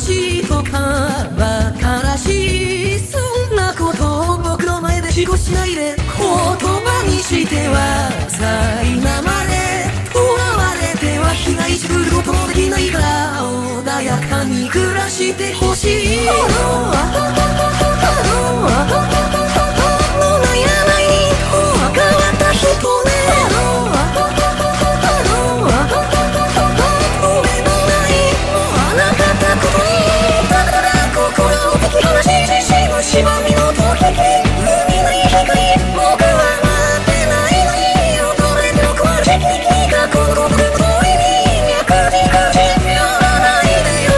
しいとか馬鹿らしいそんなことを僕の前で死しないで言葉にしてはさいなまれ囚われては被害しぶることもできない。から穏やかに暮らしてほしいのしぼみの時海に光僕は待ってないのに踊れこで脈らないでよ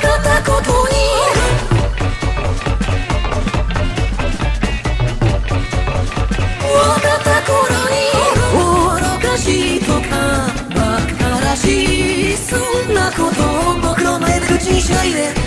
かったことに分かった頃に愚かしとからい。lady